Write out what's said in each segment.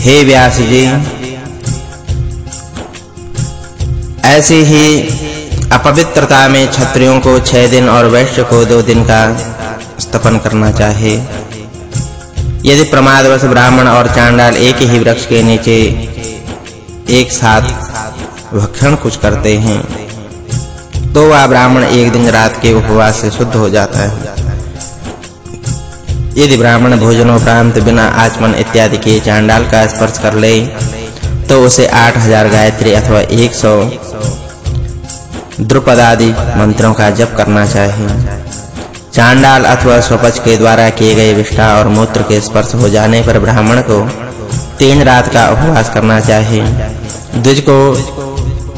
हे व्यास जी, ऐसे ही अपवित्रता में क्षत्रियों को छह दिन और वैश्य को दो दिन का स्तपन करना चाहिए। यदि प्रमादवश ब्राह्मण और चांडाल एक ही वृक्ष के नीचे एक साथ भक्षण कुछ करते हैं तो वह ब्राह्मण एक दिन रात के उपवास से शुद्ध हो जाता है। यदि ब्राह्मण भोजनोपरांत बिना आचमन इत्यादि के चांडाल का स्पर्श कर ले तो उसे 8000 गायत्री अथवा 100 द्रुपद आदि मंत्रों का जप करना चाहिए। चांडाल अथवा स्वपच के द्वारा किए गए विष्ठा और मूत्र के स्पर्श हो जाने पर ब्राह्मण को तीन रात का उपवास करना चाहिए। द्विज को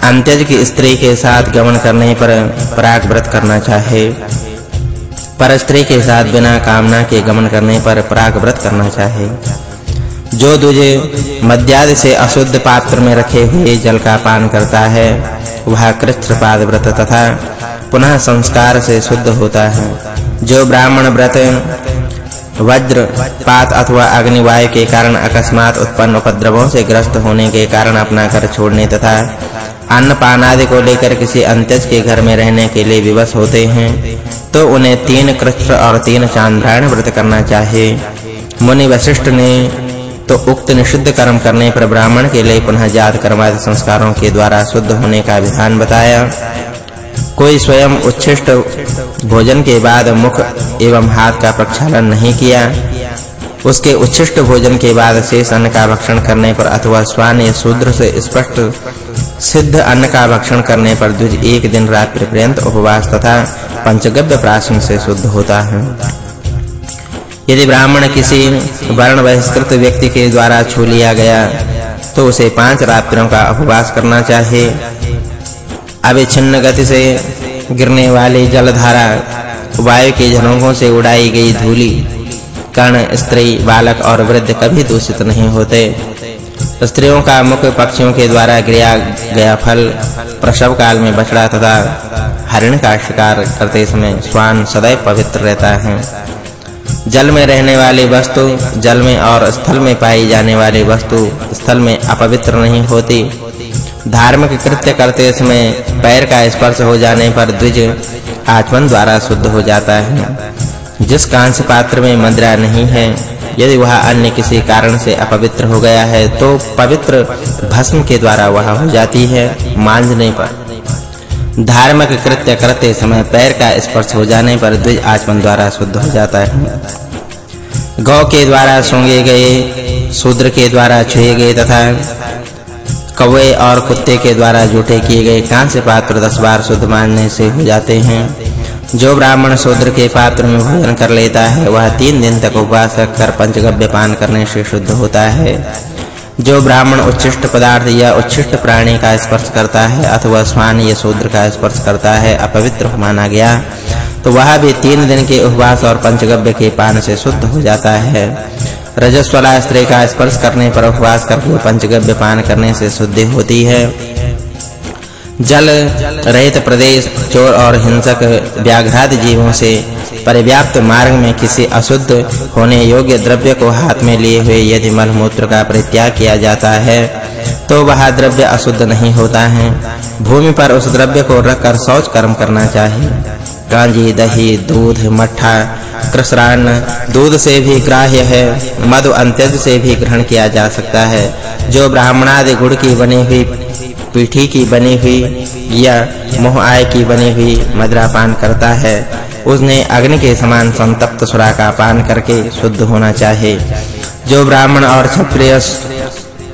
अंत्यज की स्त्री के साथ गमन करने पर पराग व्रत करना चाहिए। पर स्त्री के साथ बिना कामना के गमन करने पर पराग व्रत करना चाहिए जो द्विज मद्यादि से अशुद्ध पात्र में रखे हुए जल का पान करता है, वह कृच्छ्रपाद व्रत तथा पुनः संस्कार से शुद्ध होता है। जो ब्राह्मण व्रत, वज्र, पात अथवा अग्नि वायु के कारण अकस्मात उत्पन्न उपद्रवों से ग्रस्त होने के कारण अपना घर छोड़ने तथा अन्न पान आदि को लेकर किसी अंत्यज के घर में रहने के लिए विवश होते हैं तो उन्हें तीन कृष्ण और तीन चांद्रायण व्रत करना चाहिए। मुनि वशिष्ठ ने तो उक्त निषिद्ध कर्म करने पर ब्राह्मण के लिए पुनः जात कर्मादि संस्कारों के द्वारा शुद्ध होने का विधान बताया। कोई स्वयं उच्छिष्ट भोजन के बाद मुख एवं हाथ का प्रक्षालन नहीं किया। उसके उच्छिष्ट भोजन के बाद शेष अन्न का भक्षण करने पर अथवा स्वान या शूद्र से स्पष्ट सिद्ध अन्न का भक्षण करने पर द्विज एक दिन रात्रि पर्यंत उपवास तथा पंचगव्य प्राशन से शुद्ध होता है। यदि ब्राह्मण किसी वर्ण बहिष्कृत व्यक्ति के द्वारा छू लिया गया तो उसे पाँच रात्रियों का उपवास करना चाहिए। अविच्छिन्न गति से गिरने वाली जलधारा, वायु के झरोखों से उड़ाई गई धूली कर्ण स्त्री, बालक और वृद्ध कभी दूषित नहीं होते। स्त्रियों का मुख्य पक्षियों के द्वारा गिरा गया फल प्रसव काल में बछड़ा तथा हरिण का शिकार करते समय स्वान सदैव पवित्र रहता है। जल में रहने वाली वस्तु, जल में और स्थल में पाई जाने वाली वस्तु स्थल में अपवित्र नहीं होती। धार्मिक कृत्य करते समय पैर का स्पर्श हो जाने पर द्विज आचमन द्वारा शुद्ध हो जाता है। जिस कांस्य पात्र में मदिरा नहीं है, यदि वह अन्य किसी कारण से अपवित्र हो गया है तो पवित्र भस्म के द्वारा वह हो जाती है मांजने पर। धार्मिक कृत्य करते समय पैर का स्पर्श हो जाने पर द्विज आचमन द्वारा शुद्ध हो जाता है। गौ के द्वारा सूंघे गए, शूद्र के द्वारा छुए गए तथा कौवे और कुत्ते के द्वारा जूठे किए गए कांस्य पात्र 10 बार शुद्ध मानने से हो जाते हैं। जो ब्राह्मण शूद्र के पात्र में भोजन कर लेता है, वह तीन दिन तक उपवास कर पंचगव्य पान करने से शुद्ध होता है। जो ब्राह्मण उच्छिष्ट पदार्थ या उच्छिष्ट प्राणी का स्पर्श करता है, अथवा स्वान या शूद्र का स्पर्श करता है, अपवित्र माना गया तो वह भी तीन दिन के उपवास और पंचगव्य के पान से शुद्ध हो जाता है। रजस्वला स्त्री का स्पर्श करने पर उपवास करके पंचगव्य पान करने से शुद्धि होती है। जल रहित प्रदेश, चोर और हिंसक व्याघ्रादि जीवों से परिव्याप्त मार्ग में किसी अशुद्ध होने योग्य द्रव्य को हाथ में लिए हुए यदि मल मूत्र का परित्याग किया जाता है तो वह द्रव्य अशुद्ध नहीं होता है। भूमि पर उस द्रव्य को रखकर शौच कर्म करना चाहिए। कांजी दही, दूध मट्ठा कृष्णान्न, दूध से भी ग्राह्य है, मधु अंत्यज से भी ग्रहण किया जा सकता है। जो ब्राह्मणादि गुड़ की बनी हुई पीठी की बनी हुई या मोह आय की बनी हुई मदरा पान करता है, उसने अग्नि के समान संतप्त सुरा का पान करके शुद्ध होना चाहिए जो ब्राह्मण और क्षत्रिय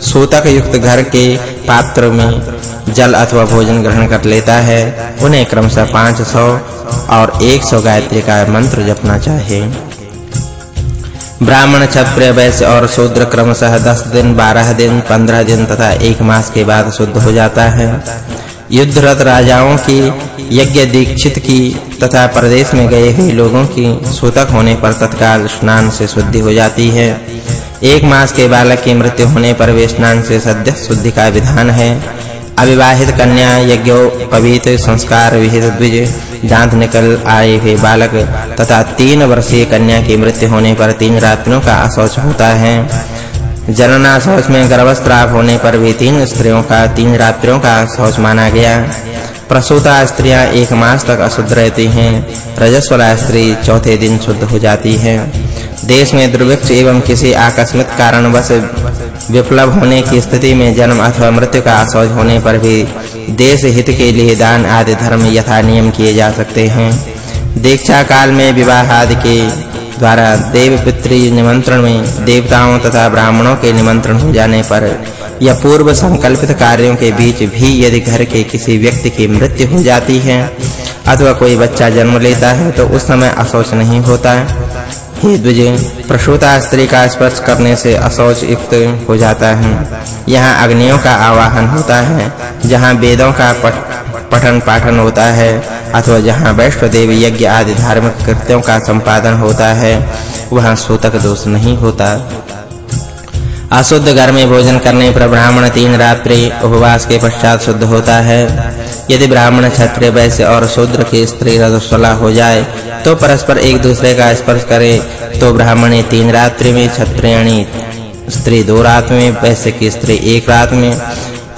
सूतक युक्त घर के पात्र में जल अथवा भोजन ग्रहण कर लेता है, उन्हें क्रमशः 500 और 100 गायत्री का मंत्र जपना चाहिए ब्राह्मण क्षत्रिय वैश्य और शूद्र क्रमशः 10 दिन 12 दिन 15 दिन तथा एक मास के बाद शुद्ध हो जाता है। युद्धरत राजाओं की, यज्ञ दीक्षित की तथा प्रदेश में गए हुए लोगों की सूतक होने पर तत्काल स्नान से शुद्धि हो जाती है। एक मास के बालक की मृत्यु होने पर वे स्नान से सद्य शुद्धि का विधान है। अविवाहित कन्या यज्ञोपवीत संस्कार विहित द्विज दांत निकल आए हुए बालक। तथा तीन वर्षीय कन्या की मृत्यु होने पर तीन रात्रियों का अशौच होता है। जनना शौच में गर्भस्राव होने पर भी तीन स्त्रियों का तीन रात्रियों का शौच माना गया। प्रसूता स्त्रियाँ एक मास तक अशुद्ध रहती हैं। रजस्वला स्त्री चौथे दिन शुद्ध हो जाती है। देश में दुर्भिक्ष एवं किसी आकस्मिक कारणवश विप्लव होने की स्थिति में जन्म अथवा मृत्यु का असहज होने पर भी देश हित के लिए दान आदि धर्म यथा नियम किए जा सकते हैं। दीक्षा काल में विवाह आदि के द्वारा देव पितृ निमंत्रण में देवताओं तथा ब्राह्मणों के निमंत्रण हो जाने पर या पूर्व संकल्पित कार्यों के बीच भी यदि घर के किसी व्यक्ति की मृत्यु हो जाती है अथवा कोई बच्चा जन्म लेता है तो उस समय अशौच नहीं होता। है हे द्विज, प्रसूता स्त्री का स्पर्श करने से अशौच युक्त हो जाता है। यहाँ अग्नियों का आवाहन होता है, जहाँ वेदों का पठन पाठन होता है, अथवा जहाँ वैष्णव देवी यज्ञ आदि धार्मिक कृत्यों का संपादन होता है, वहाँ सूतक दोष नहीं होता। अशुद्ध घर में भोजन करने पर ब्राह्मण तीन रात्रि उपवास के पश्चात शुद्ध होता है। यदि ब्राह्मण क्षत्रिय, वैश्य और शूद्र की स्त्री रजस्वला हो जाए तो परस्पर एक दूसरे का स्पर्श करे तो ब्राह्मणी तीन रात्रि में क्षत्रियणी स्त्री दो रात में, वैश्य की स्त्री एक रात में।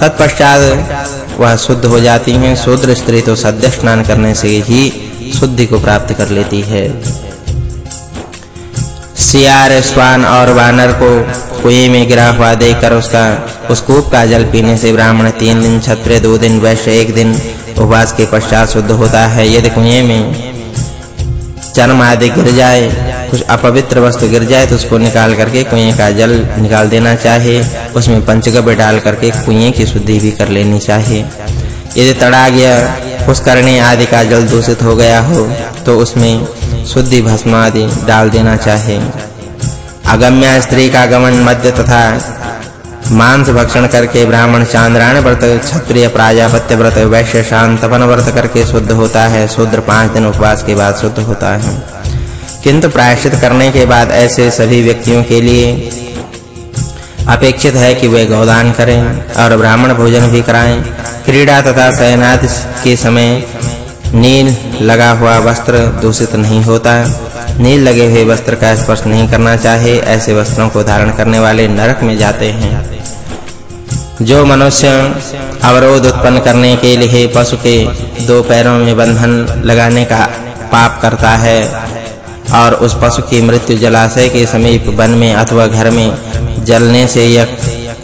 तत्पश्चात वह शुद्ध हो जाती हैं। शूद्र स्त्री तो सद्य स्नान करने से ही शुद्धि को प्राप्त कर लेती है। सियार, स्वान और वानर को कुएँ में गिरा हुआ देखकर उसका, उस कूप का जल पीने से ब्राह्मण तीन दिन क्षत्रिय दो दिन वैश्य, एक दिन उपवास के पश्चात शुद्ध होता है। यदि कुएँ में चर्म आदि गिर जाए, कुछ अपवित्र वस्तु गिर जाए तो उसको निकाल करके कुएँ का जल निकाल देना चाहिए। उसमें पंचगव्य डाल करके कुएँ की शुद्धि भी कर लेनी चाहिए। यदि तड़ा गया पुष्करणी आदि का जल दूषित हो गया हो तो उसमें शुद्धि भस्म आदि डाल देना चाहिए अगम्य स्त्री का गमन मध्य तथा मांस भक्षण करके ब्राह्मण चांद्रायण व्रत, क्षत्रिय प्राजापत्य व्रत, वैश्य शांतपन व्रत करके शुद्ध होता है। शूद्र पाँच दिन उपवास के बाद शुद्ध होता है। किंतु प्रायश्चित करने के बाद ऐसे सभी व्यक्तियों के लिए अपेक्षित है कि वे गोदान करें और ब्राह्मण भोजन भी कराएँ। क्रीड़ा तथा शयनादि के समय नील लगा हुआ वस्त्र दूषित नहीं होता। नील लगे हुए वस्त्र का स्पर्श नहीं करना चाहिए, ऐसे वस्त्रों को धारण करने वाले नरक में जाते हैं। जो मनुष्य अवरोध उत्पन्न करने के लिए पशु के दो पैरों में बंधन लगाने का पाप करता है और उस पशु की मृत्यु जलाशय के समीप वन में अथवा घर में जलने से या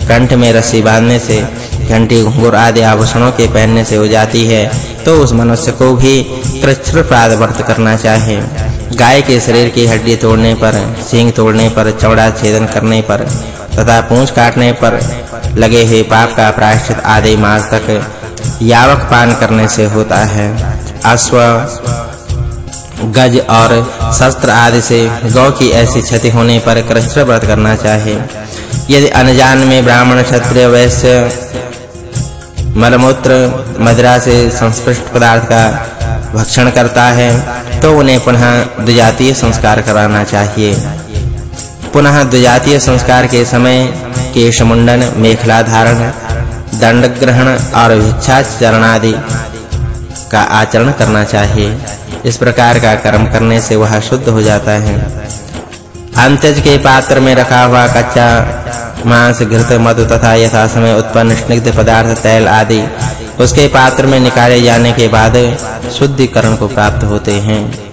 कंठ में रस्सी बांधने से, घंटी, घुंघरू आदि आभूषणों के पहनने से हो जाती है। तो उस मनुष्य को भी कृच्छ्र प्राद व्रत करना चाहिए गाय के शरीर की हड्डी तोड़ने पर, सींग तोड़ने पर, चौड़ा छेदन करने पर, तथा पूंछ काटने पर लगे हुए पाप का प्रायश्चित आदि मास तक यावक पान करने से होता है। अश्व, गज और शस्त्र आदि से गौ की ऐसी क्षति होने पर कृष्ण व्रत करना चाहिए यदि अनजान में ब्राह्मण क्षत्रिय वैश्य मलमूत्र मदिरा से संस्पृष्ट पदार्थ का भक्षण करता है तो उन्हें पुनः द्विजातीय संस्कार कराना चाहिए। पुनः द्विजातीय संस्कार के समय केश मुंडन मेखला धारण दंड ग्रहण और भिक्षाचरण आदि का आचरण करना चाहिए। इस प्रकार का कर्म करने से वह शुद्ध हो जाता है। अंत्यज के पात्र में रखा हुआ कच्चा मांस घृत मधु तथा यथा समय उत्पन्न स्निग्ध पदार्थ, तैल आदि, उसके पात्र में निकाले जाने के बाद शुद्धिकरण को प्राप्त होते हैं।